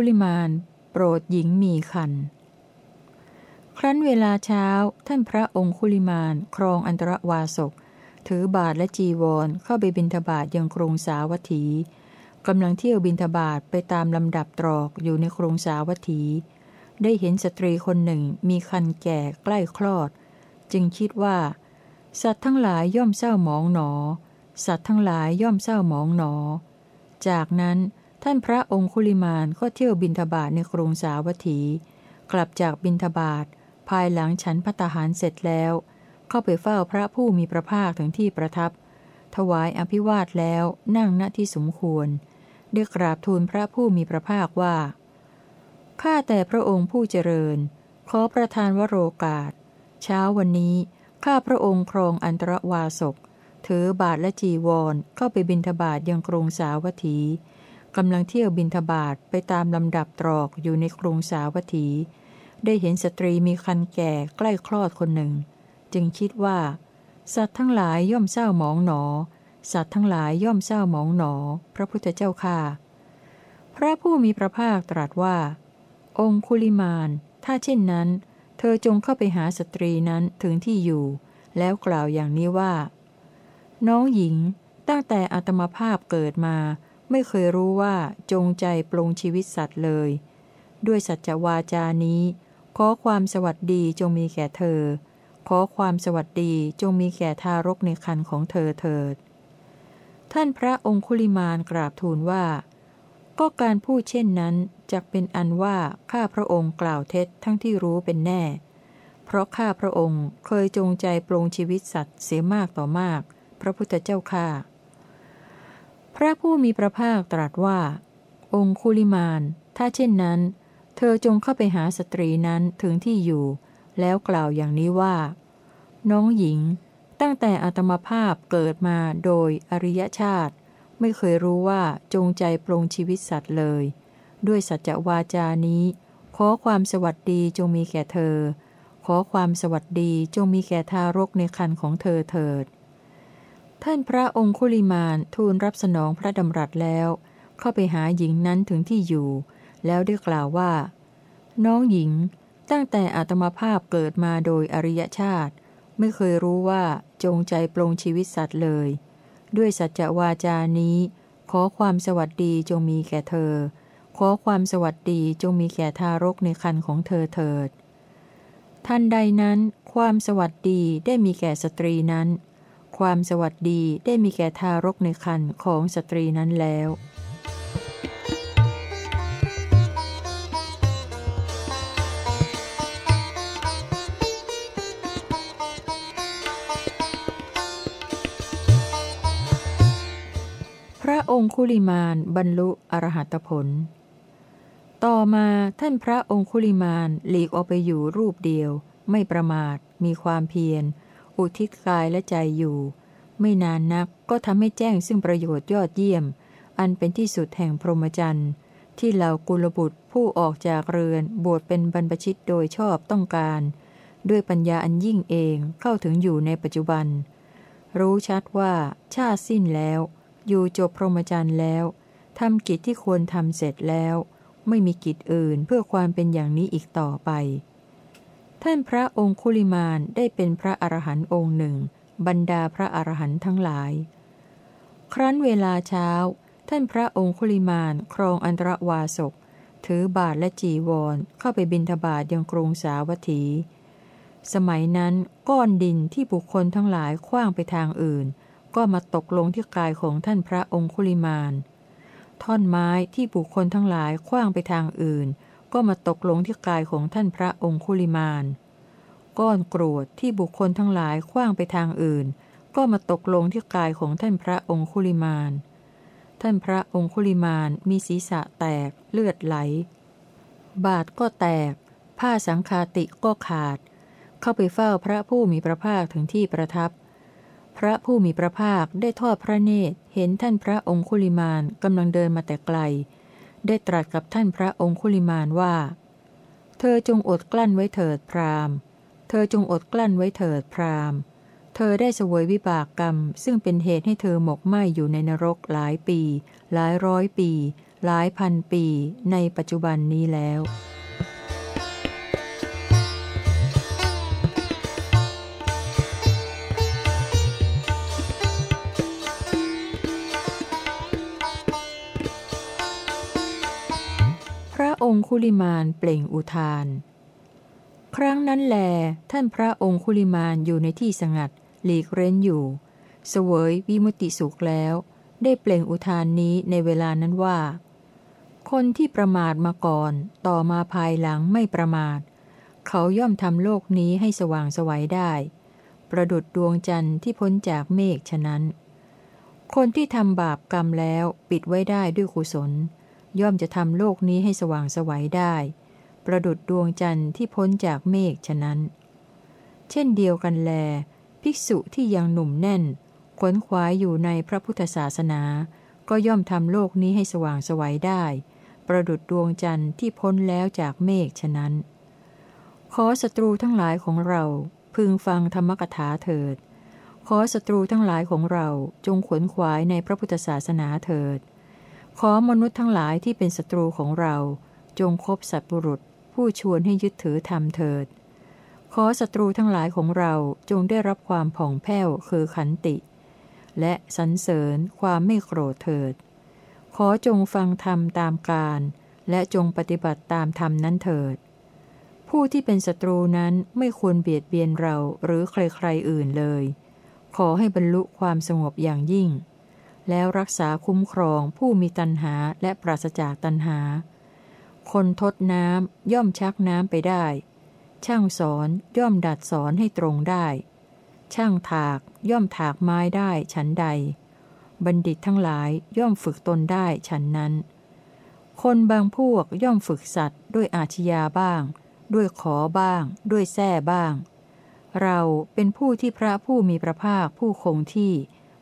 คุลิมานโปรดหญิงมีคัน ครั้นเวลาเช้าท่านพระองคุลิมานครองอันตรวาสก ถือบาทและจีวรเข้าไปบินทบาทยังกรุงสาวัตถีกำลังเที่ยวบินทบาทไปตามลำดับตรอกอยู่ในกรุงสาวัตถี ได้เห็นสตรีคนหนึ่งมีคันแก่ใกล้คลอด จึงคิดว่า สัตว์ทั้งหลายย่อมเศร้าหมองหนอ สัตว์ทั้งหลายย่อมเศร้าหมองหนอ จากนั้น ท่านพระองคุลิมานก็เที่ยวบินทบาทในกรุงสาวัตถี กลับจากบินทบาทภายหลังฉันพัตหารเสร็จแล้ว เข้าไปเฝ้าพระผู้มีพระภาคถึงที่ประทับ ถวายอภิวาทแล้วนั่งณที่สมควรได้กราบทูลพระผู้มีพระภาคว่า ข้าแต่พระองค์ผู้เจริญ ขอประทานวโรกาส เช้าวันนี้ ข้าพระองค์ครองอันตรวาสกถือบาทและจีวรเข้าไปบินทบาทยังกรุงสาวัตถี กำลังเที่ยวบินทบาทไปตามลำดับตรอกอยู่ในกรุงสาวัตถี ได้เห็นสตรีมีคันแก่ใกล้คลอดคนหนึ่ง จึงคิดว่า สัตว์ทั้งหลายย่อมเศร้าหมองหนอ สัตว์ทั้งหลายย่อมเศร้าหมองหนอ พระพุทธเจ้าค่าพระผู้มีพระภาคตรัสว่า องคุลิมานถ้าเช่นนั้น เธอจงเข้าไปหาสตรีนั้นถึงที่อยู่ แล้วกล่าวอย่างนี้ว่า น้องหญิงตั้งแต่อัตมภาพเกิดมา ไม่เคยรู้ว่าจงใจปลงชีวิตสัตว์เลย ด้วยสัจวาจานี้ ขอความสวัสดีจงมีแก่เธอ ขอความสวัสดีจงมีแก่ทารกในคันของเธอเถิด ท่านพระองคุลิมานกราบทูลว่า ก็การพูดเช่นนั้นจะเป็นอันว่าข้าพระองค์กล่าวเท็จทั้งที่รู้เป็นแน่ เพราะข้าพระองค์เคยจงใจปรงชีวิตสัตว์เสียมากต่อมาก พระพุทธเจ้าข้า พระผู้มีพระภาคตรัสว่า องคุลิมานถ้าเช่นนั้น เธอจงเข้าไปหาสตรีนั้นถึงที่อยู่ แล้วกล่าวอย่างนี้ว่า น้องหญิง ตั้งแต่อัตมภาพเกิดมาโดยอริยชาติ ไม่เคยรู้ว่าจงใจปรงชีวิตสัตว์เลย ด้วยสัจวาจานี้ ขอความสวัสดีจงมีแก่เธอ ขอความสวัสดีจงมีแก่ทารกในคันของเธอเถิด ท่านพระองคุลิมานทูลรับสนองพระดำรัสแล้ว เข้าไปหาหญิงนั้นถึงที่อยู่ แล้วได้กล่าวว่า น้องหญิง ตั้งแต่อัตมภาพเกิดมาโดยอริยชาติ ไม่เคยรู้ว่าจงใจปรงชีวิตสัตว์เลย ด้วยสัจวาจานี้ ขอความสวัสดีจงมีแก่เธอ ขอความสวัสดีจงมีแก่ทารกในคันของเธอเถิดท่านใดนั้น ความสวัสดีได้มีแก่สตรีนั้น ความสวัสดีได้มีแก่ทารกในคันของสตรีนั้นแล้วระองคุลิมานบรรลุอรหัตผล ต่อมาท่านพระองคุลิมานหลีกออกไปอยู่รูปเดียว ไม่ประมาท มีความเพียร อุทิศกายและใจอยู่ ไม่นานนักก็ทำให้แจ้งซึ่งประโยชน์ยอดเยี่ยม อันเป็นที่สุดแห่งพรหมจรรย์ที่เหล่ากุลบุตรผู้ออกจากเรือนบวชเป็นบรรพชิตโดยชอบต้องการ ด้วยปัญญาอันยิ่งเองเข้าถึงอยู่ในปัจจุบัน รู้ชัดว่าชาติสิ้นแล้ว อยู่จบพรหมจรรย์แล้วทำกิจที่ควรทำเสร็จแล้ว ไม่มีกิจอื่นเพื่อความเป็นอย่างนี้อีกต่อไป ท่านพระองคุลิมานได้เป็นพระอรหันต์องค์หนึ่ง บรรดาพระอรหันต์ทั้งหลาย ครั้นเวลาเช้า ท่านพระองคุลิมานครองอันตรวาสก ถือบาทและจีวรเข้าไปบินทบาทยังกรุงสาวัตถี สมัยนั้นก้อนดินที่บุคคลทั้งหลายคว้างไปทางอื่น ก็มาตกลงที่กายของท่านพระองคุลิมาน ท่อนไม้ที่บุคคลทั้งหลายคว้างไปทางอื่น ก็มาตกลงที่กายของท่านพระองคุลิมาน ก้อนกรวดที่บุคคลทั้งหลายคว้างไปทางอื่น ก็มาตกลงที่กายของท่านพระองคุลิมาน ท่านพระองคุลิมานมีศีรษะแตกเลือดไหล บาดก็แตก ผ้าสังคาติก็ขาด เข้าไปเฝ้าพระผู้มีพระภาคถึงที่ประทับ พระผู้มีพระภาคได้ทอดพระเนตรเห็นท่านพระองคุลิมานกำลังเดินมาแต่ไกล ได้ตรัสกับท่านพระองคุลิมานว่า เธอจงอดกลั้นไว้เถิดพราหมณ์ เธอจงอดกลั้นไว้เถิดพราหมณ์ เธอได้สวยวิบากกรรม ซึ่งเป็นเหตุให้เธอหมกไหมอยู่ในนรกหลายปี หลายร้อยปี หลายพันปี ในปัจจุบันนี้แล้ว องคุลิมานเปล่งอุทาน ครั้งนั้นแล ท่านพระองคุลิมานอยู่ในที่สงัด หลีกเร้นอยู่ เสวยวิมุติสุขแล้ว ได้เปล่งอุทานนี้ในเวลานั้นว่า คนที่ประมาทมาก่อน ต่อมาภายหลังไม่ประมาท เขาย่อมทำโลกนี้ให้สว่างสวัยได้ ประดุดดวงจันทร์ที่พ้นจากเมฆฉะนั้น คนที่ทำบาปกรรมแล้วปิดไว้ได้ด้วยกุศล ย่อมจะทำโลกนี้ให้สว่างสวัยได้ ประดุดดวงจันทร์ที่พ้นจากเมฆฉะนั้น เช่นเดียวกันแล ภิกษุที่ยังหนุ่มแน่น ขวนขวายอยู่ในพระพุทธศาสนา ก็ย่อมทำโลกนี้ให้สว่างสวัยได้ ประดุดดวงจันทร์ที่พ้นแล้วจากเมฆฉะนั้น ขอศัตรูทั้งหลายของเราพึงฟังธรรมกถาเถิด ขอศัตรูทั้งหลายของเราจงขวนขวายในพระพุทธศาสนาเถิด ขอมนุษย์ทั้งหลายที่เป็นศัตรูของเรา จงคบสัตบุรุษ ผู้ชวนให้ยึดถือธรรมเถิด ขอศัตรูทั้งหลายของเราจงได้รับความผ่องแผ้วคือขันติ และสรรเสริญความไม่โกรธเถิด ขอจงฟังธรรมตามการ และจงปฏิบัติตามธรรมนั้นเถิด ผู้ที่เป็นศัตรูนั้นไม่ควรเบียดเบียนเราหรือใครๆอื่นเลย ขอให้บรรลุความสงบอย่างยิ่ง แล้วรักษาคุ้มครองผู้มีตัณหาและปราศจากตัณหา คนทดน้ำย่อมชักน้ำไปได้ ช่างสอนย่อมดัดสอนให้ตรงได้ ช่างถากย่อมถากไม้ได้ฉันใด บัณฑิตทั้งหลายย่อมฝึกตนได้ฉันนั้น คนบางพวกย่อมฝึกสัตว์ด้วยอาชญาบ้าง ด้วยขอบ้าง ด้วยแส้บ้าง เราเป็นผู้ที่พระผู้มีพระภาคผู้คงที่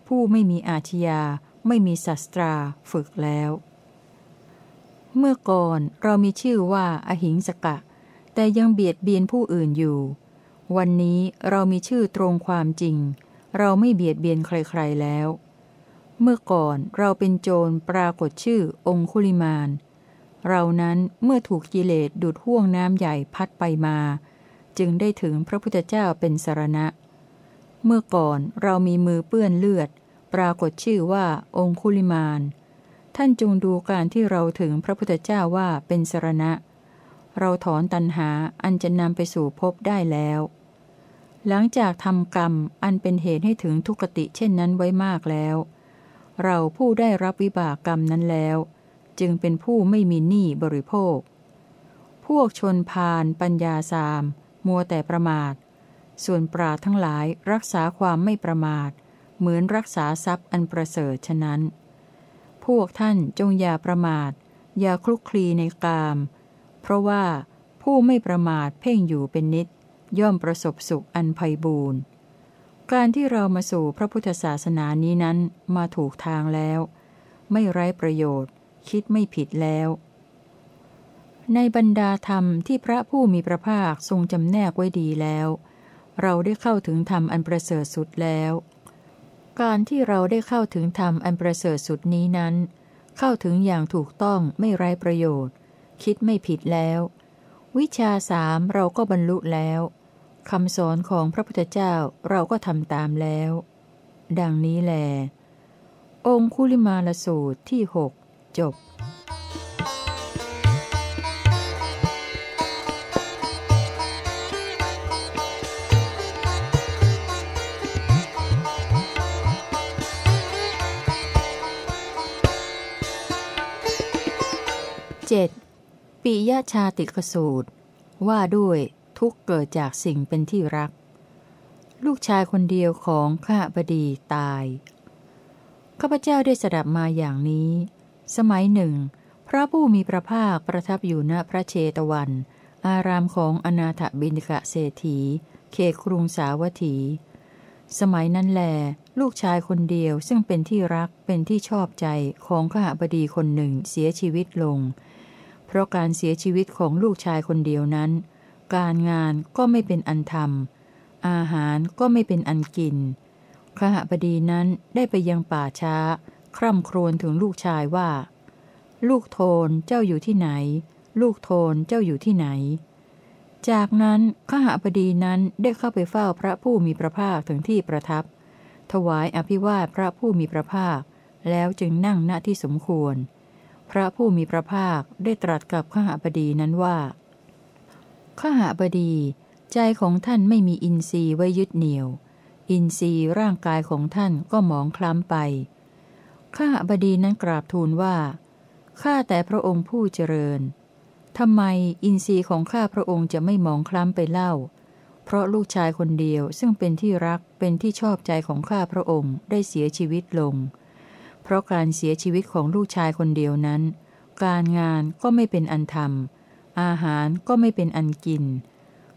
ผู้ไม่มีอาชญาไม่มีศัตราฝึกแล้ว เมื่อก่อนเรามีชื่อว่าอหิงสกะ แต่ยังเบียดเบียนผู้อื่นอยู่ วันนี้เรามีชื่อตรงความจริง เราไม่เบียดเบียนใครๆแล้ว เมื่อก่อนเราเป็นโจรปรากฏชื่อองคุลิมานเรานั้นเมื่อถูกกิเลสดูดห่วงน้ำใหญ่พัดไปมา จึงได้ถึงพระพุทธเจ้าเป็นสารณะ เมื่อก่อนเรามีมือเปื้อนเลือด ปรากฏชื่อว่าองคุลิมานท่านจงดูการที่เราถึงพระพุทธเจ้าว่าเป็นสรณะ เราถอนตัณหาอันจะนำไปสู่ภพได้แล้ว หลังจากทำกรรมอันเป็นเหตุให้ถึงทุกติเช่นนั้นไว้มากแล้ว เราผู้ได้รับวิบากกรรมนั้นแล้ว จึงเป็นผู้ไม่มีหนี้บริโภค พวกชนพาลปัญญาสาม มัวแต่ประมาท ส่วนปราทั้งหลายรักษาความไม่ประมาท เหมือนรักษาทรัพย์อันประเสริฐฉะนั้น พวกท่านจงอย่าประมาท อย่าคลุกคลีในกาม เพราะว่าผู้ไม่ประมาทเพ่งอยู่เป็นนิด ย่อมประสบสุขอันไพ่บูรณ์การที่เรามาสู่พระพุทธศาสนานี้นั้นมาถูกทางแล้ว ไม่ไร้ประโยชน์ คิดไม่ผิดแล้ว ในบรรดาธรรมที่พระผู้มีพระภาคทรงจำแนกไว้ดีแล้ว เราได้เข้าถึงธรรมอันประเสริฐสุดแล้ว การที่เราได้เข้าถึงธรรมอันประเสริฐสุดนี้นั้น เข้าถึงอย่างถูกต้องไม่ไร้ประโยชน์ คิดไม่ผิดแล้ว วิชาสามเราก็บรรลุแล้วคำสอนของพระพุทธเจ้าเราก็ทำตามแล้ว ดังนี้แลองคุลิมาลสูตรที่หกจบ 7. ปิยชาติกสูตร ว่าด้วยทุกเกิดจากสิ่งเป็นที่รัก ลูกชายคนเดียวของข้าบดีตาย ข้าพเจ้าได้สดับมาอย่างนี้ สมัยหนึ่ง พระผู้มีพระภาคประทับอยู่ณพระเชตวัน อารามของอนาถบินกะเศรษฐี เขตกรุงสาวัตถี สมัยนั้นแล ลูกชายคนเดียวซึ่งเป็นที่รักเป็นที่ชอบใจของข้าบดีคนหนึ่งเสียชีวิตลง เพราะการเสียชีวิตของลูกชายคนเดียวนั้น การงานก็ไม่เป็นอันทำอาหารก็ไม่เป็นอันกิน ขหบดีนั้นได้ไปยังป่าช้า คร่ำครวญถึงลูกชายว่า ลูกโทนเจ้าอยู่ที่ไหน ลูกโทนเจ้าอยู่ที่ไหน จากนั้นข้าหบดีนั้นได้เข้าไปเฝ้าพระผู้มีพระภาคถึงที่ประทับ ถวายอภิวาทพระผู้มีพระภาค แล้วจึงนั่งณที่สมควร พระผู้มีพระภาคได้ตรัสกับข้าหบดีนั้นว่าข้าหบดี ใจของท่านไม่มีอินทรีย์ไว้ยึดเหนี่ยว อินทรีย์ร่างกายของท่านก็หมองคล้ำไปข้าหาบดีนั้นกราบทูลว่าข้าแต่พระองค์ผู้เจริญทำไมอินทรีย์ของข้าพระองค์จะไม่มองคล้ำไปเล่า เพราะลูกชายคนเดียวซึ่งเป็นที่รักเป็นที่ชอบใจของข้าพระองค์ได้เสียชีวิตลง เพราะการเสียชีวิตของลูกชายคนเดียวนั้น การงานก็ไม่เป็นอันธรรมอาหารก็ไม่เป็นอันกิน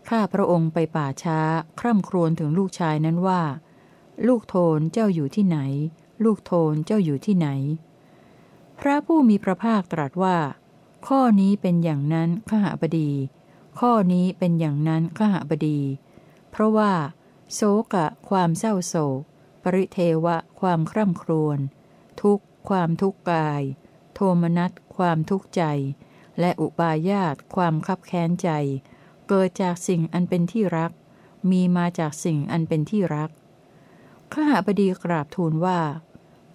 ข้าพระองค์ไปป่าช้า คร่ำครวญถึงลูกชายนั้นว่า ลูกโทนเจ้าอยู่ที่ไหน ลูกโทนเจ้าอยู่ที่ไหน พระผู้มีพระภาคตรัสว่า ข้อนี้เป็นอย่างนั้นขหบดี ข้อนี้เป็นอย่างนั้นขหบดี เพราะว่า โศกะ ความเศร้าโศก ปริเทวะ ความคร่ำครวญ ทุกความทุกข์กาย โทมนัส ความทุกข์ใจ และอุปาญาต ความคับแค้นใจ เกิดจากสิ่งอันเป็นที่รัก มีมาจากสิ่งอันเป็นที่รักข้าหาบดีกราบทูลว่า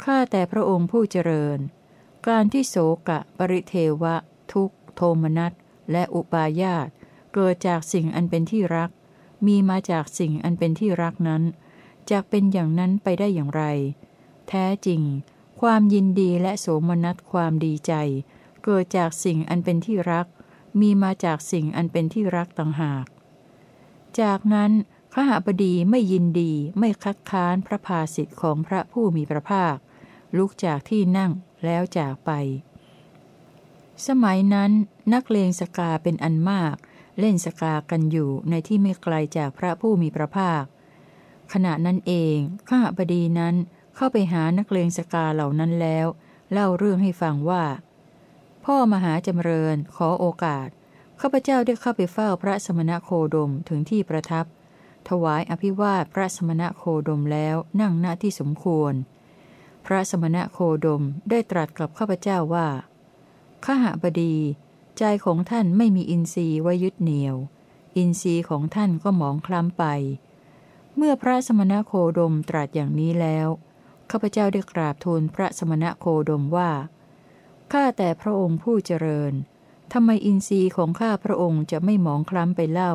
ข้าแต่พระองค์ผู้เจริญ การที่โสกะ ปริเทวะ ทุกโทมนัส และอุปาญาต เกิดจากสิ่งอันเป็นที่รัก มีมาจากสิ่งอันเป็นที่รักนั้นจะเป็นอย่างนั้นไปได้อย่างไร แท้จริง ความยินดีและโสมนัสความดีใจ เกิดจากสิ่งอันเป็นที่รัก มีมาจากสิ่งอันเป็นที่รักต่างหาก จากนั้นข้าหบดีไม่ยินดีไม่คัดค้านพระภาสิทธิ์ของพระผู้มีพระภาค ลุกจากที่นั่งแล้วจากไป สมัยนั้นนักเลงสกาเป็นอันมาก เล่นสกากันอยู่ในที่ไม่ไกลจากพระผู้มีพระภาค ขณะนั้นเองข้าบดีนั้นเข้าไปหานักเลงสกาเหล่านั้นแล้ว เล่าเรื่องให้ฟังว่า พ่อมหาจำเริญขอโอกาสข้าพเจ้าได้เข้าไปเฝ้าพระสมณโคดมถึงที่ประทับ ถวายอภิวาทพระสมณโคดมแล้วนั่งณที่สมควร พระสมณโคดมได้ตรัสกับข้าพเจ้าว่าข้าหบดี ใจของท่านไม่มีอินทรีย์ไว้ยึดเหนี่ยว อินทรีย์ของท่านก็หมองคล้ำไป เมื่อพระสมณโคดมตรัสอย่างนี้แล้วข้าพเจ้าได้กราบทูลพระสมณโคดมว่าข้าแต่พระองค์ผู้เจริญทำไมอินทรีย์ของข้าพระองค์จะไม่หมองคล้ำไปเล่า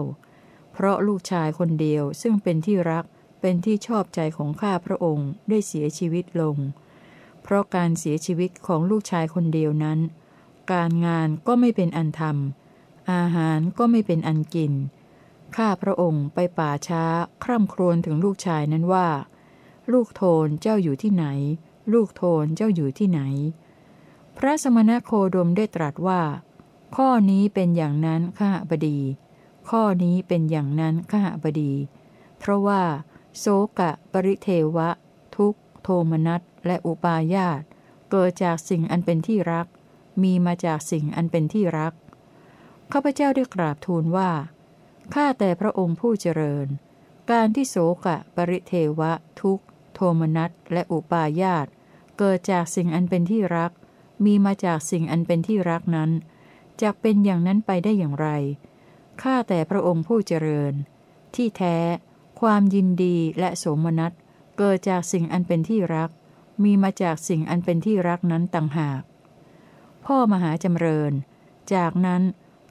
เพราะลูกชายคนเดียวซึ่งเป็นที่รักเป็นที่ชอบใจของข้าพระองค์ได้เสียชีวิตลง เพราะการเสียชีวิตของลูกชายคนเดียวนั้น การงานก็ไม่เป็นอันทำอาหารก็ไม่เป็นอันกิน ข้าพระองค์ไปป่าช้าคร่ำครวญถึงลูกชายนั้นว่า ลูกโทนเจ้าอยู่ที่ไหน ลูกโทนเจ้าอยู่ที่ไหน พระสมณโคดมได้ตรัสว่า ข้อนี้เป็นอย่างนั้นข้าบดี ข้อนี้เป็นอย่างนั้นข้าบดี เพราะว่า โสกะปริเทวะ ทุกโทมนัสและอุปาญาตเกิดจากสิ่งอันเป็นที่รัก มีมาจากสิ่งอันเป็นที่รัก ข้าพเจ้าได้กราบทูลว่า ข้าแต่พระองค์ผู้เจริญ การที่โสกะ ปริเทวะ ทุกโทมนัสและอุปาญาตเกิดจากสิ่งอันเป็นที่รัก มีมาจากสิ่งอันเป็นที่รักนั้นจะเป็นอย่างนั้นไปได้อย่างไร ข้าแต่พระองค์ผู้เจริญ ที่แท้ ความยินดีและโสมนัสเกิดจากสิ่งอันเป็นที่รัก มีมาจากสิ่งอันเป็นที่รักนั้นต่างหาก พ่อมหาจำเริญ จากนั้น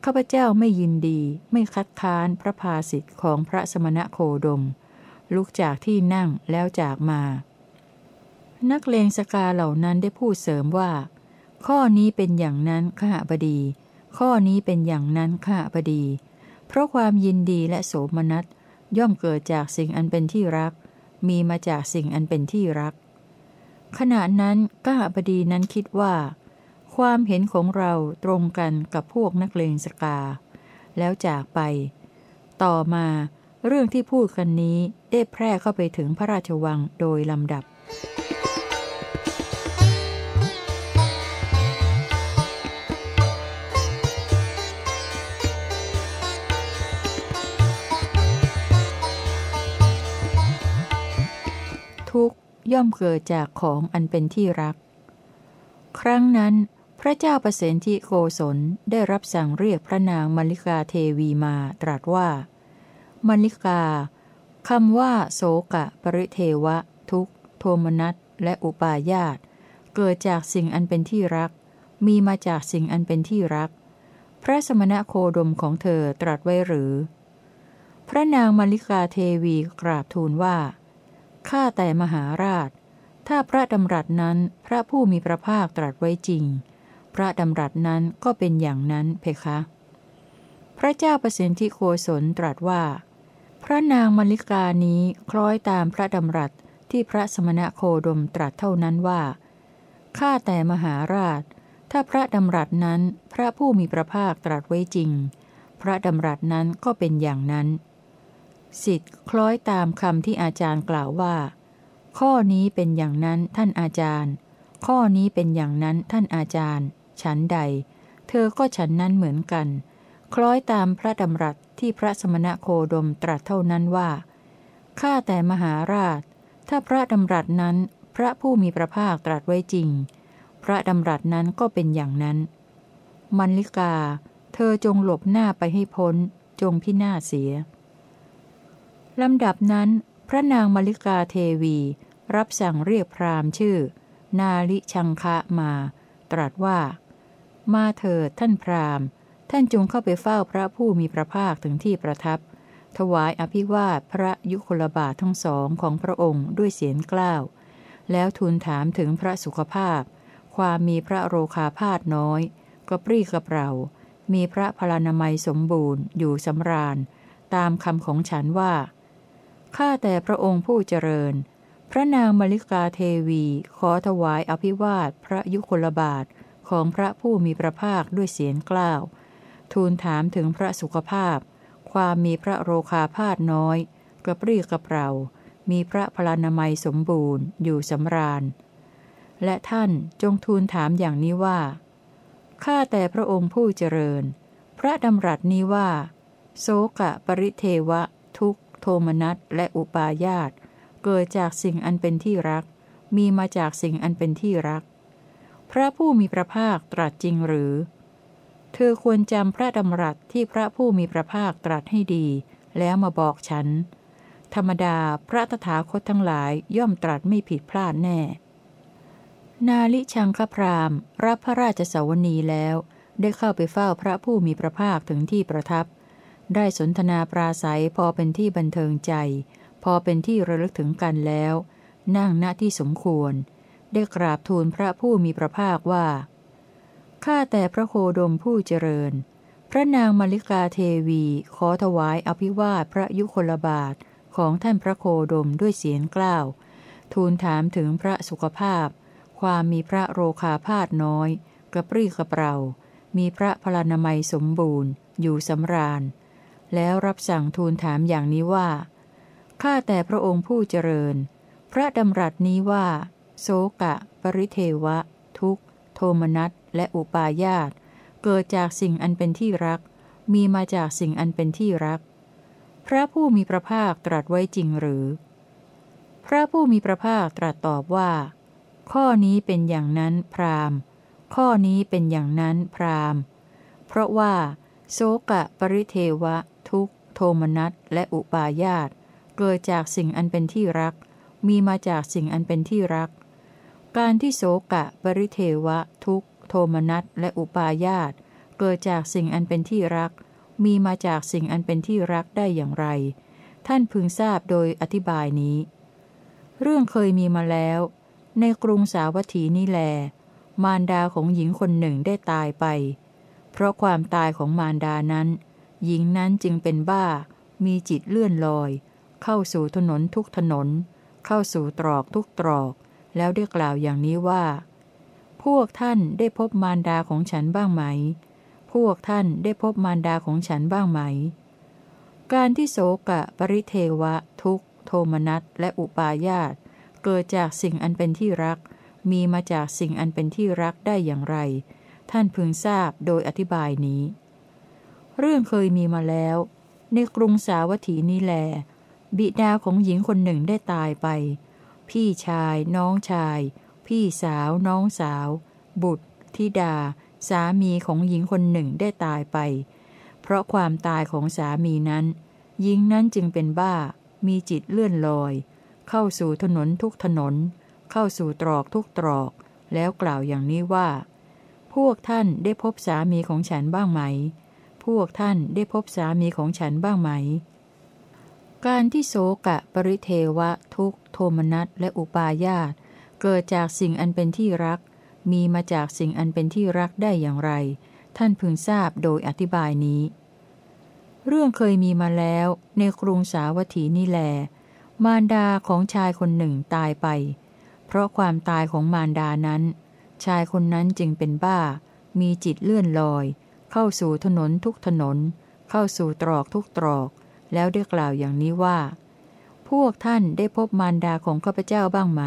ข้าพเจ้าไม่ยินดีไม่คัดค้านพระภาสิทธิ์ของพระสมณะโคดม ลุกจากที่นั่งแล้วจากมา นักเลงสกาเหล่านั้นได้พูดเสริมว่า ข้อนี้เป็นอย่างนั้นข้าบดี ข้อนี้เป็นอย่างนั้นข้าบดี เพราะความยินดีและโสมนัสย่อมเกิดจากสิ่งอันเป็นที่รัก มีมาจากสิ่งอันเป็นที่รัก ขณะนั้นก้าบดีนั้นคิดว่า ความเห็นของเราตรงกันกับพวกนักเลงสกา แล้วจากไป ต่อมาเรื่องที่พูดกันนี้ได้แพร่เข้าไปถึงพระราชวังโดยลำดับ ทุกย่อมเกิดจากของอันเป็นที่รัก ครั้งนั้น พระเจ้าประสิทธิโกศลได้รับสั่งเรียกพระนางมลิกาเทวีมาตรัสว่า มลิกาคำว่า โสกะ ปริเทวะ ทุกโทมนัสและอุปาญาตเกิดจากสิ่งอันเป็นที่รัก มีมาจากสิ่งอันเป็นที่รัก พระสมณะโคดมของเธอตรัสไว้หรือ พระนางมลิกาเทวีกราบทูลว่าข้าแต่มหาราช ถ้าพระดำรัสนั้นพระผู้มีพระภาคตรัสไว้จริง พระดำรัสนั้นก็เป็นอย่างนั้นเพคะ พระเจ้าประสิทธิโคศลตรัสว่า พระนางมลิกานี้คล้อยตามพระดำรัสที่พระสมณะโคดมตรัสเท่านั้นว่าข้าแต่มหาราช ถ้าพระดำรัสนั้นพระผู้มีพระภาคตรัสไว้จริง พระดำรัสนั้นก็เป็นอย่างนั้นสิทธิ์คล้อยตามคำที่อาจารย์กล่าวว่า ข้อนี้เป็นอย่างนั้นท่านอาจารย์ ข้อนี้เป็นอย่างนั้นท่านอาจารย์ ฉันใด เธอก็ฉันนั้นเหมือนกัน คล้อยตามพระดำรัสที่พระสมณะโคดมตรัสเท่านั้นว่า ข้าแต่มหาราช ถ้าพระดำรัสนั้นพระผู้มีพระภาคตรัสไว้จริง พระดำรัสนั้นก็เป็นอย่างนั้น มันลิกา เธอจงหลบหน้าไปให้พ้น จงพินาศเสีย ลำดับนั้น พระนางมาริกาเทวี รับสั่งเรียกพราหมณ์ชื่อ นาลิชังคะมา ตรัสว่า มาเถิดท่านพราหมณ์ ท่านจงเข้าไปเฝ้าพระผู้มีพระภาคถึงที่ประทับ ถวายอภิวาทพระยุคลบาททั้งสองของพระองค์ด้วยเสียงกล้าว แล้วทูลถามถึงพระสุขภาพ ความมีพระโรคาพาธน้อย กระปรี้กระเปร่า มีพระพลานามัยสมบูรณ์อยู่สำราญ ตามคำของฉันว่า ข้าแต่พระองค์ผู้เจริญ พระนางมลิกาเทวีขอถวายอภิวาทพระยุคลบาท ของพระผู้มีพระภาคด้วยเสียงกล้าว ทูลถามถึงพระสุขภาพ ความมีพระโรคาพาธน้อย กระปรี้กระเปร่า มีพระพลานามัยสมบูรณ์ อยู่สำราญ และท่านจงทูลถามอย่างนี้ว่า ข้าแต่พระองค์ผู้เจริญ พระดำรัสนี้ว่า โสกะปริเทวะ ทุกโทมนัสและอุปาญาตเกิดจากสิ่งอันเป็นที่รัก มีมาจากสิ่งอันเป็นที่รัก พระผู้มีพระภาคตรัสจริงหรือ เธอควรจำพระดำรัสที่พระผู้มีพระภาคตรัสให้ดี แล้วมาบอกฉัน ธรรมดาพระตถาคตทั้งหลายย่อมตรัสไม่ผิดพลาดแน่ นาลิชังคพรามรับพระราชสวนีแล้วได้เข้าไปเฝ้าพระผู้มีพระภาคถึงที่ประทับ ได้สนทนาปราศัยพอเป็นที่บันเทิงใจ พอเป็นที่ระลึกถึงกันแล้ว นั่งณที่สมควร ได้กราบทูลพระผู้มีพระภาคว่า ข้าแต่พระโคดมผู้เจริญ พระนางมาริกาเทวีขอถวายอภิวาทพระยุคลบาทของท่านพระโคดมด้วยเสียงกล้าว ทูลถามถึงพระสุขภาพ ความมีพระโรคาพาธน้อย กระปรี้กระเปร่า มีพระพลานามัยสมบูรณ์ อยู่สำราญ แล้วรับสั่งทูลถามอย่างนี้ว่า ข้าแต่พระองค์ผู้เจริญ พระดำรัสนี้ว่า โสกะ ปริเทวะ ทุกโทมนัสและอุปาญาต เกิดจากสิ่งอันเป็นที่รัก มีมาจากสิ่งอันเป็นที่รัก พระผู้มีพระภาคตรัสไว้จริงหรือ พระผู้มีพระภาคตรัสตอบว่า ข้อนี้เป็นอย่างนั้นพราหม์ข้อนี้เป็นอย่างนั้นพราหม์เพราะว่า โสกะ ปริเทวะ ทุกโทมนัสและอุปาญาต เกิดจากสิ่งอันเป็นที่รัก มีมาจากสิ่งอันเป็นที่รัก การที่โสกะ ปริเทวะ ทุกโทมนัสและอุปาญาตเกิดจากสิ่งอันเป็นที่รัก มีมาจากสิ่งอันเป็นที่รักได้อย่างไร ท่านพึงทราบโดยอธิบายนี้ เรื่องเคยมีมาแล้ว ในกรุงสาวัตถีนี่แล มารดาของหญิงคนหนึ่งได้ตายไป เพราะความตายของมารดานั้น หญิงนั้นจึงเป็นบ้า มีจิตเลื่อนลอย เข้าสู่ถนนทุกถนน เข้าสู่ตรอกทุกตรอก แล้วได้กล่าวอย่างนี้ว่า พวกท่านได้พบมารดาของฉันบ้างไหม พวกท่านได้พบมารดาของฉันบ้างไหม การที่โสกะ ปริเทวะ ทุกโทมนัสและอุปาญาตเกิดจากสิ่งอันเป็นที่รัก มีมาจากสิ่งอันเป็นที่รักได้อย่างไร ท่านพึงทราบโดยอธิบายนี้ เรื่องเคยมีมาแล้ว ในกรุงสาวัตถีนี้แล บิดาของหญิงคนหนึ่งได้ตายไป พี่ชาย น้องชาย พี่สาว น้องสาว บุตรทธิดา สามีของหญิงคนหนึ่งได้ตายไป เพราะความตายของสามีนั้น หญิงนั้นจึงเป็นบ้า มีจิตเลื่อนลอย เข้าสู่ถนนทุกถนน เข้าสู่ตรอกทุกตรอก แล้วกล่าวอย่างนี้ว่า พวกท่านได้พบสามีของฉันบ้างไหม พวกท่านได้พบสามีของฉันบ้างไหม การที่โสกะปริเทวะ ทุกโทมนัสและอุปาญาตเกิดจากสิ่งอันเป็นที่รัก มีมาจากสิ่งอันเป็นที่รักได้อย่างไร ท่านพึงทราบโดยอธิบายนี้ เรื่องเคยมีมาแล้วในกรุงสาวัตถีนี่แล มารดาของชายคนหนึ่งตายไป เพราะความตายของมารดานั้น ชายคนนั้นจึงเป็นบ้า มีจิตเลื่อนลอย เข้าสู่ถนนทุกถนน เข้าสู่ตรอกทุกตรอก แล้วได้กล่าวอย่างนี้ว่า พวกท่านได้พบมารดาของข้าพเจ้าบ้างไหม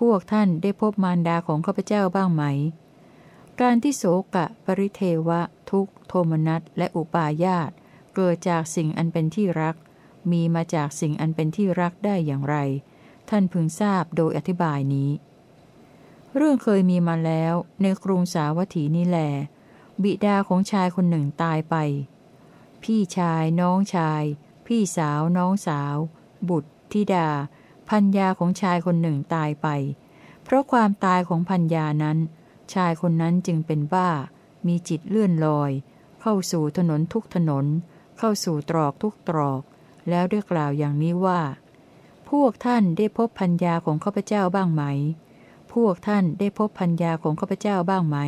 พวกท่านได้พบมารดาของข้าพเจ้าบ้างไหม การที่โสกะ ปริเทวะ ทุกโทมนัสและอุปาญาตเกิดจากสิ่งอันเป็นที่รัก มีมาจากสิ่งอันเป็นที่รักได้อย่างไร ท่านพึงทราบโดยอธิบายนี้ เรื่องเคยมีมาแล้วในกรุงสาวัตถีนี่แล บิดาของชายคนหนึ่งตายไป พี่ชาย น้องชาย พี่สาว น้องสาว บุตรธิดาพัญญาของชายคนหนึ่งตายไป เพราะความตายของพัญญานั้น ชายคนนั้นจึงเป็นบ้า มีจิตเลื่อนลอย เข้าสู่ถนนทุกถนน เข้าสู่ตรอกทุกตรอก แล้วได้กล่าวอย่างนี้ว่า พวกท่านได้พบพัญญาของข้าพเจ้าบ้างไหม พวกท่านได้พบพัญญาของข้าพเจ้าบ้างไหม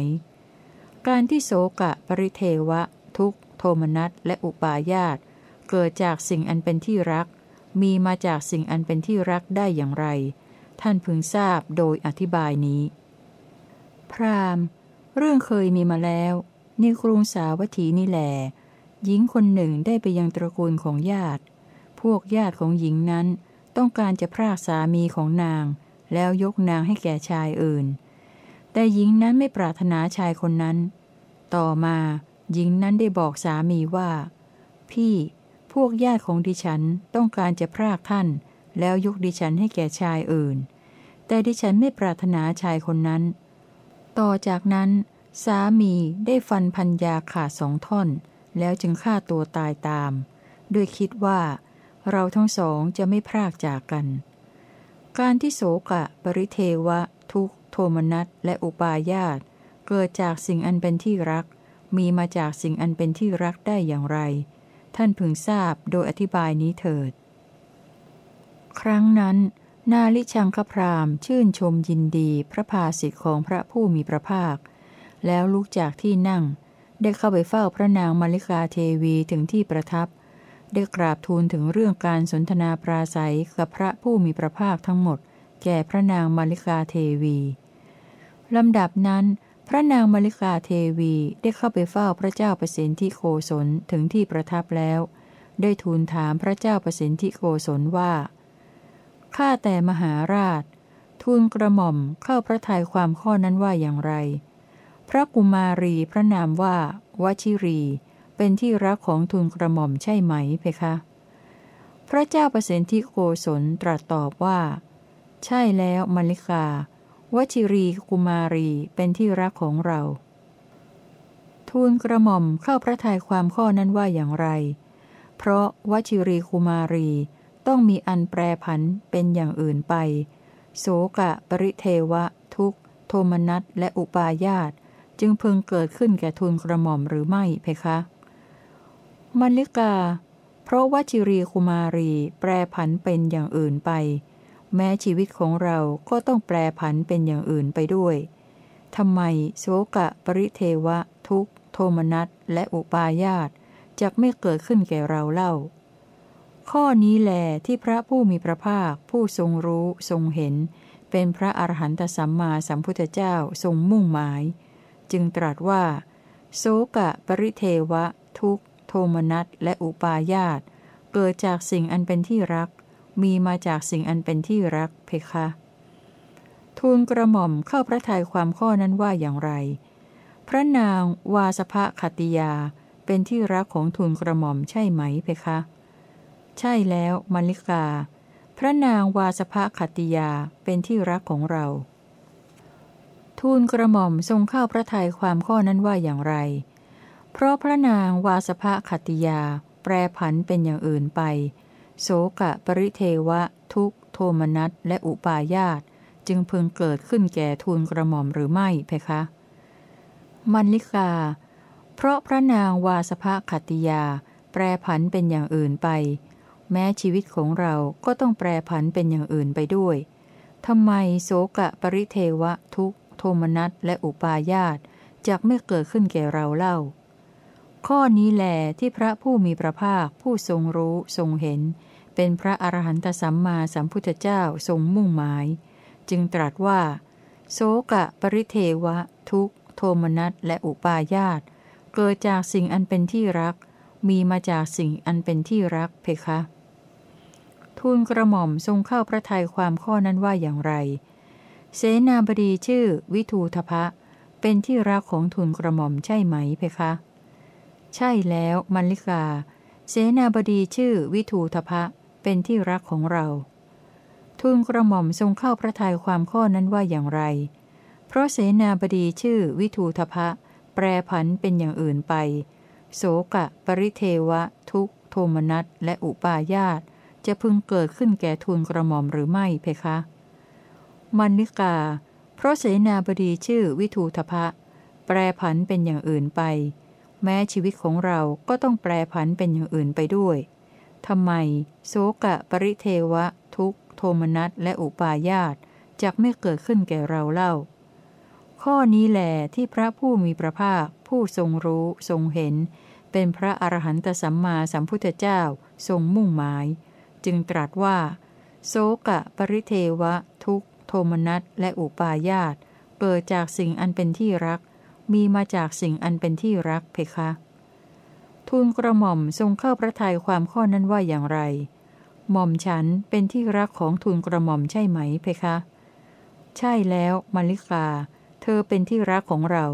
การที่โสกะ ปริเทวะ ทุก ทมนัสและอุปาญาตเกิดจากสิ่งอันเป็นที่รัก มีมาจากสิ่งอันเป็นที่รักได้อย่างไร ท่านพึงทราบโดยอธิบายนี้ พรามเรื่องเคยมีมาแล้วในกรุงสาวัตถีนี่แหลหญิงคนหนึ่งได้ไปยังตระกูลของญาติ พวกญาติของหญิงนั้นต้องการจะพรากสามีของนาง แล้วยกนางให้แก่ชายอื่น แต่หญิงนั้นไม่ปรารถนาชายคนนั้น ต่อมา หญิงนั้นได้บอกสามีว่า พี่พวกญาติของดิฉันต้องการจะพรากท่าน แล้วยกดิฉันให้แก่ชายอื่น แต่ดิฉันไม่ปรารถนาชายคนนั้น ต่อจากนั้น สามีได้ฟันพันยาขาดสองท่อน แล้วจึงฆ่าตัวตายตาม ด้วยคิดว่า เราทั้งสองจะไม่พรากจากกัน การที่โสกะ ปริเทวะ ทุกโทมนัสและอุปาญาตเกิดจากสิ่งอันเป็นที่รัก มีมาจากสิ่งอันเป็นที่รักได้อย่างไร ท่านพึงทราบโดยอธิบายนี้เถิด ครั้งนั้น นาลิชังคพรามชื่นชมยินดีพระภาสิทธิของพระผู้มีพระภาค แล้วลุกจากที่นั่ง ได้เข้าไปเฝ้าพระนางมาริกาเทวีถึงที่ประทับ ได้กราบทูลถึงเรื่องการสนทนาปราศัยกับพระผู้มีพระภาคทั้งหมด แก่พระนางมาริกาเทวีลำดับนั้น พระนางมาริกาเทวีได้เข้าไปเฝ้าพระเจ้าประสิทธิโกศลถึงที่ประทับแล้ว ได้ทูลถามพระเจ้าประสิทธิโกศลว่า ข้าแต่มหาราช ทูลกระหม่อมเข้าพระทัยความข้อนั้นว่าอย่างไร พระกุมารีพระนามว่าวชิรี เป็นที่รักของทูลกระหม่อมใช่ไหมเพคะ พระเจ้าประสิทธิโกศลตรัสตอบว่า ใช่แล้วมาริกา วชิรีกุมารีเป็นที่รักของเรา ทูลกระหม่อมเข้าพระทัยความข้อนั้นว่าอย่างไร เพราะวชิรีกุมารีต้องมีอันแปรผันเป็นอย่างอื่นไป โสกะปริเทวะ ทุกโทมนัสและอุปาญาตจึงพึงเกิดขึ้นแก่ทูลกระหม่อมหรือไม่เพคะมัลลิกา เพราะวชิรีกุมารีแปรผันเป็นอย่างอื่นไป แม้ชีวิตของเราก็ต้องแปรผันเป็นอย่างอื่นไปด้วยทำไมโสกะปริเทวะ ทุกโทมนัสและอุปาญาตจะไม่เกิดขึ้นแก่เราเล่า ข้อนี้แหลที่พระผู้มีพระภาค ผู้ทรงรู้ทรงเห็น เป็นพระอรหันตสัมมาสัมพุทธเจ้าทรงมุ่งหมาย จึงตรัสว่าโสกะปริเทวะ ทุกโทมนัสและอุปาญาตเกิดจากสิ่งอันเป็นที่รัก มีมาจากสิ่งอันเป็นที่รักเพคะ ทูลกระหม่อมเข้าพระทัยความข้อนั้นว่าอย่างไร พระนางวาสภคติยาเป็นที่รักของทูลกระหม่อมใช่ไหมเพคะ ใช่แล้วมาริกา พระนางวาสภคติยาเป็นที่รักของเรา ทูลกระหม่อมทรงเข้าพระทัยความข้อนั้นว่าอย่างไร เพราะพระนางวาสภคติยาแปรผันเป็นอย่างอื่นไป โสกะปริเทวะ ทุกโทมนัสและอุปาญาตจึงพึงเกิดขึ้นแก่ทูลกระหม่อมหรือไม่เพคะ มันลิกา เพราะพระนางวาสภคติยา แปรผันเป็นอย่างอื่นไป แม้ชีวิตของเราก็ต้องแปรผันเป็นอย่างอื่นไปด้วยทำไมโสกะปริเทวะ ทุกโทมนัสและอุปาญาตจากไม่เกิดขึ้นแก่เราเล่า ข้อนี้แหลที่พระผู้มีพระภาคผู้ทรงรู้ทรงเห็น เป็นพระอรหันตสัมมาสัมพุทธเจ้าทรงมุ่งหมาย จึงตรัสว่า โสกะปริเทวะ ทุกโทมนัสและอุปาญาตเกิดจากสิ่งอันเป็นที่รัก มีมาจากสิ่งอันเป็นที่รักเพคะ ทูลกระหม่อมทรงเข้าพระทัยความข้อนั้นว่าอย่างไร เสนาบดีชื่อวิทูทพะ เป็นที่รักของทูลกระหม่อมใช่ไหมเพคะ ใช่แล้วมัลลิกา เสนาบดีชื่อวิทูทพะ เป็นที่รักของเรา ทูลกระหม่อมทรงเข้าพระทัยความข้อนั้นว่าอย่างไร เพราะเสนาบดีชื่อวิทูทพะ แปรผันเป็นอย่างอื่นไป โสกะ ปริเทวะ ทุกโทมนัสและอุปาญาตจะพึงเกิดขึ้นแก่ทูลกระหม่อมหรือไม่เพคะ มันิกา เพราะเสนาบดีชื่อวิทูทพะ แปรผันเป็นอย่างอื่นไป แม้ชีวิตของเราก็ต้องแปรผันเป็นอย่างอื่นไปด้วย ทำไม โสกะปริเทวะ ทุกโทมนัสและอุปาญาตจะไม่เกิดขึ้นแก่เราเล่า ข้อนี้แหลที่พระผู้มีพระภาค ผู้ทรงรู้ทรงเห็น เป็นพระอรหันตสัมมาสัมพุทธเจ้าทรงมุ่งหมาย จึงตรัสว่า โสกะปริเทวะ ทุกโทมนัสและอุปาญาตเกิดจากสิ่งอันเป็นที่รัก มีมาจากสิ่งอันเป็นที่รักเพคะ ทูลกระหม่อมทรงเข้าพระทัยความข้อนั้นว่าอย่างไร หม่อมฉันเป็นที่รักของทูลกระหม่อมใช่ไหมเพคะ ใช่แล้วมาริกา เธอเป็นที่รักของเรา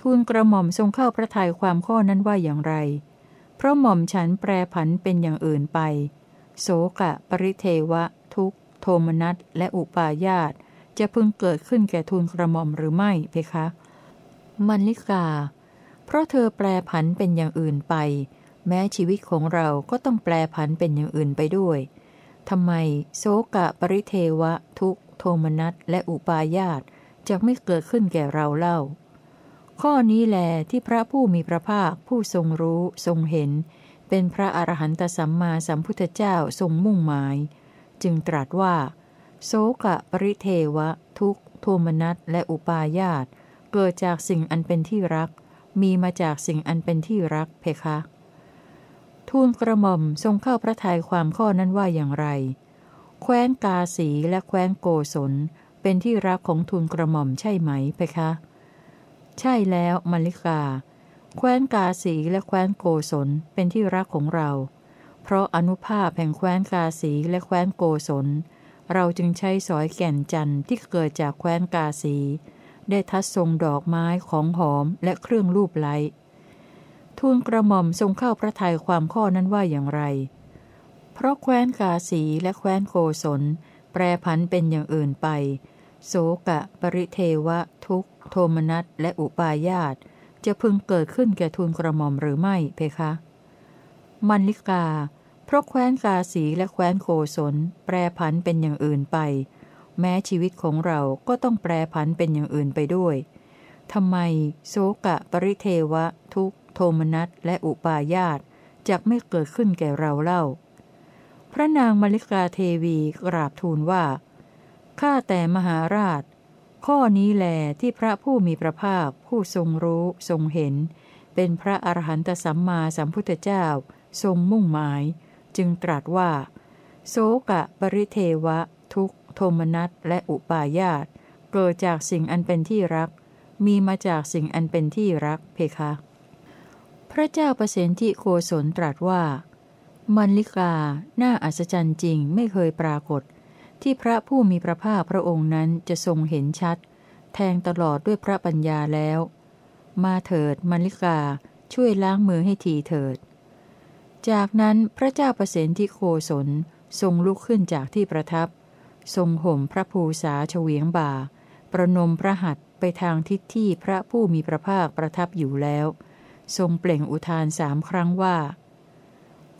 ทูลกระหม่อมทรงเข้าพระทัยความข้อนั้นว่าอย่างไร เพราะหม่อมฉันแปรผันเป็นอย่างอื่นไป โสกะ ปริเทวะ ทุกโทมนัสและอุปาญาตจะพึงเกิดขึ้นแก่ทูลกระหม่อมหรือไม่เพคะ มันลิกา เพราะเธอแปรผันเป็นอย่างอื่นไป แม้ชีวิตของเราก็ต้องแปรผันเป็นอย่างอื่นไปด้วยทำไมโสกะปริเทวะ ทุกโทมนัสและอุปาญาตจะไม่เกิดขึ้นแก่เราเล่า ข้อนี้แลที่พระผู้มีพระภาคผู้ทรงรู้ทรงเห็น เป็นพระอรหันตสัมมาสัมพุทธเจ้าทรงมุ่งหมาย จึงตรัสว่าโสกะปริเทวะ ทุกโทมนัสและอุปาญาตเกิดจากสิ่งอันเป็นที่รัก มีมาจากสิ่งอันเป็นที่รักเพคะ ทูลกระหม่อมทรงเข้าพระทัยความข้อนั้นว่าอย่างไร แคว้นกาสีและแคว้นโกศลเป็นที่รักของทูลกระหม่อมใช่ไหมเพคะ ใช่แล้วมลิกา แคว้นกาสีและแคว้นโกศลเป็นที่รักของเรา เพราะอนุภาพแห่งแคว้นกาสีและแคว้นโกศลเราจึงใช้สอยแก่นจันทร์ที่เกิดจากแคว้นกาสี ได้ทัดทรงดอกไม้ของหอมและเครื่องรูปไล้ทูลกระหม่อมทรงเข้าพระทัยความข้อนั้นว่าอย่างไร เพราะแคว้นกาสีและแคว้นโกศล แปรผันเป็นอย่างอื่นไป โสกะ ปริเทวะ ทุกโทมนัสและอุปาญาต จะพึงเกิดขึ้นแก่ทูลกระหม่อมหรือไม่เพคะ มันลิกา เพราะแคว้นกาสีและแคว้นโคศล แปรผันเป็นอย่างอื่นไป แม้ชีวิตของเราก็ต้องแปรผันเป็นอย่างอื่นไปด้วยทำไมโสกะ ปริเทวะ ทุกโทมนัสและอุปาญาตจะไม่เกิดขึ้นแก่เราเล่า พระนางมลิกาเทวีกราบทูลว่า ข้าแต่มหาราช ข้อนี้แลที่พระผู้มีพระภาค ผู้ทรงรู้ทรงเห็น เป็นพระอรหันตสัมมาสัมพุทธเจ้า ทรงมุ่งหมาย จึงตรัสว่า โสกะ ปริเทวะ โทมนัสและอุปาญาตเกิดจากสิ่งอันเป็นที่รัก มีมาจากสิ่งอันเป็นที่รักเพคะ พระเจ้าประสิทธิโคศลตรัสว่า มันลิกาหน้าอัศจรรย์จริงไม่เคยปรากฏ ที่พระผู้มีพระภาคพระองค์นั้นจะทรงเห็นชัด แทงตลอดด้วยพระปัญญาแล้ว มาเถิดมันลิกาช่วยล้างมือให้ทีเถิด จากนั้นพระเจ้าประสิทธิโคศลทรงลุกขึ้นจากที่ประทับ ทรงห่มพระภูษาเฉวียงบ่า ประนมพระหัตไปทางทิศที่พระผู้มีพระภาคประทับอยู่แล้ว ทรงเปล่งอุทานสามครั้งว่า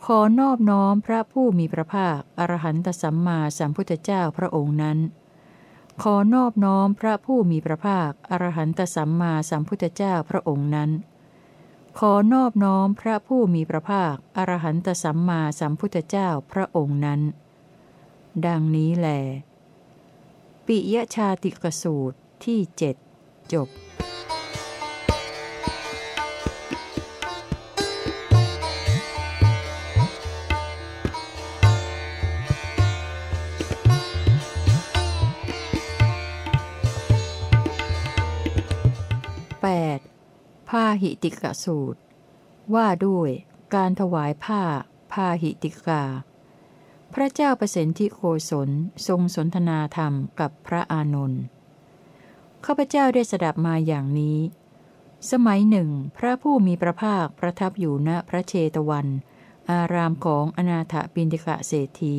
ขอนอบน้อมพระผู้มีพระภาค อรหันตสัมมาสัมพุทธเจ้าพระองค์นั้น ขอนอบน้อมพระผู้มีพระภาค อรหันตสัมมาสัมพุทธเจ้าพระองค์นั้น ขอนอบน้อมพระผู้มีพระภาค อรหันตสัมมาสัมพุทธเจ้าพระองค์นั้น ดังนี้แหลปิยชาติกสูตรที่เจ็ดจบ 8. พาหิติกสูตร ว่าด้วยการถวายผ้าพาหิติกา พระเจ้าประสิทธิโคศลทรงสนทนาธรรมกับพระอานนท์ข้าพเจ้าได้สดับมาอย่างนี้ สมัยหนึ่ง พระผู้มีพระภาคประทับอยู่ณพระเชตวัน อารามของอนาถปินติกะเศรษฐี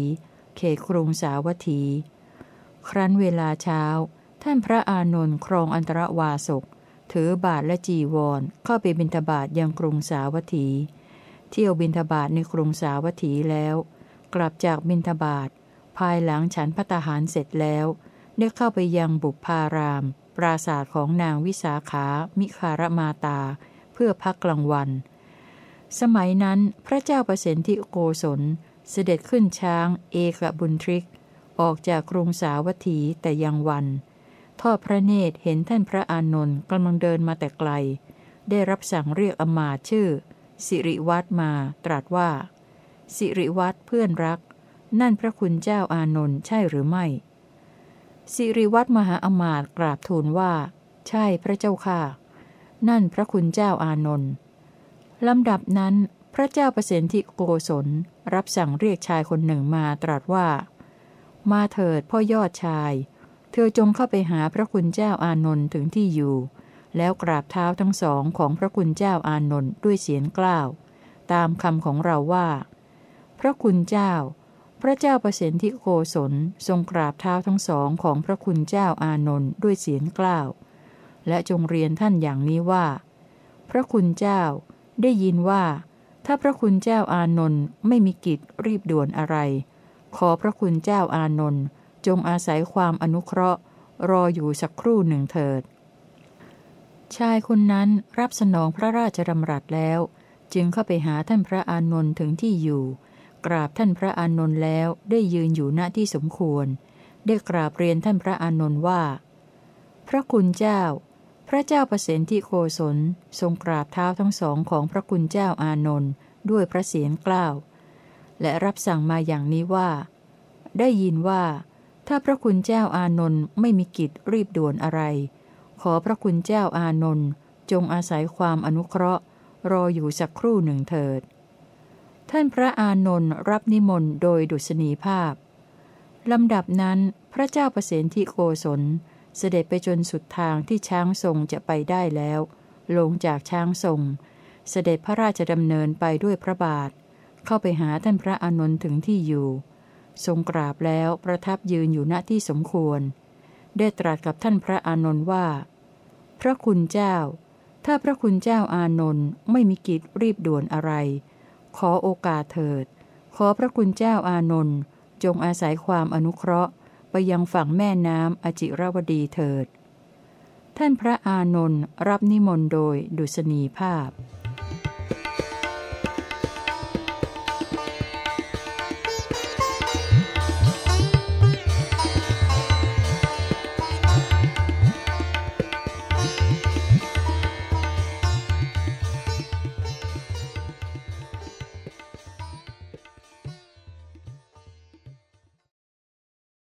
เขตกรุงสาวัตถี ครั้นเวลาเช้า ท่านพระอานนท์ครองอันตรวาสก ถือบาทและจีวรเข้าไปบิณฑบาตยังกรุงสาวัตถี เที่ยวบิณฑบาตในกรุงสาวัตถีแล้ว กลับจากบิณฑบาตภายหลังฉันพัตหารเสร็จแล้ว ได้เข้าไปยังบุพาราม ปราศาสตร์ของนางวิสาขา มิคารมาตา เพื่อพักกลางวัน สมัยนั้นพระเจ้าประสิทธิโกศลเสด็จขึ้นช้าง เอกบุญทริก ออกจากกรุงสาวัตถีแต่ยังวัน ทอดพระเนตรเห็นท่านพระอานนท์กำลังเดินมาแต่ไกล ได้รับสั่งเรียกอมาชื่อ สิริวัตรมาตรัสว่า สิริวัตรเพื่อนรัก นั่นพระคุณเจ้าอานนท์ใช่หรือไม่ สิริวัตรมหาอมาตย์กราบทูลว่า ใช่พระเจ้าค่ะ นั่นพระคุณเจ้าอานนท์ลำดับนั้นพระเจ้าประสิทธิโกศลรับสั่งเรียกชายคนหนึ่งมาตรัสว่า มาเถิดพ่อยอดชาย เธอจงเข้าไปหาพระคุณเจ้าอานนท์ถึงที่อยู่ แล้วกราบเท้าทั้งสองของพระคุณเจ้าอานนท์ด้วยเสียงกล้าว ตามคำของเราว่า พระคุณเจ้า พระเจ้าประสิทธิโกศลทรงกราบเท้าทั้งสองของพระคุณเจ้าอานนท์ด้วยเสียงกล้าว และจงเรียนท่านอย่างนี้ว่า พระคุณเจ้าได้ยินว่า ถ้าพระคุณเจ้าอานนท์ไม่มีกิจรีบด่วนอะไร ขอพระคุณเจ้าอานนท์จงอาศัยความอนุเคราะห์ รออยู่สักครู่หนึ่งเถิด ชายคนนั้นรับสนองพระราชดำรัสแล้ว จึงเข้าไปหาท่านพระอานนท์ถึงที่อยู่ กราบท่านพระอานนท์แล้วได้ยืนอยู่ณที่สมควร ได้กราบเรียนท่านพระอานนท์ว่า พระคุณเจ้า พระเจ้าประสิทธิโคศลทรงกราบเท้าทั้งสองของพระคุณเจ้าอานนท์ด้วยพระเสียงกล้าว และรับสั่งมาอย่างนี้ว่า ได้ยินว่า ถ้าพระคุณเจ้าอานนท์ไม่มีกิจรีบด่วนอะไร ขอพระคุณเจ้าอานนท์จงอาศัยความอนุเคราะห์ รออยู่สักครู่หนึ่งเถิด ท่านพระอานนท์รับนิมนต์โดยดุษณีภาพ ลำดับนั้นพระเจ้าประสิทธิโกศล เสด็จไปจนสุดทางที่ช้างทรงจะไปได้แล้ว ลงจากช้างทรง เสด็จพระราชดำเนินไปด้วยพระบาท เข้าไปหาท่านพระอานนท์ถึงที่อยู่ ทรงกราบแล้วประทับยืนอยู่ณที่สมควร ได้ตรัสกับท่านพระอานนท์ว่า พระคุณเจ้า ถ้าพระคุณเจ้าอานนท์ไม่มีกิจรีบด่วนอะไร ขอโอกาสเถิด ขอพระคุณเจ้าอานนท์จงอาศัยความอนุเคราะห์ ไปยังฝั่งแม่น้ำอจิรวดีเถิด ท่านพระอานนท์รับนิมนต์โดยดุษณีภาพ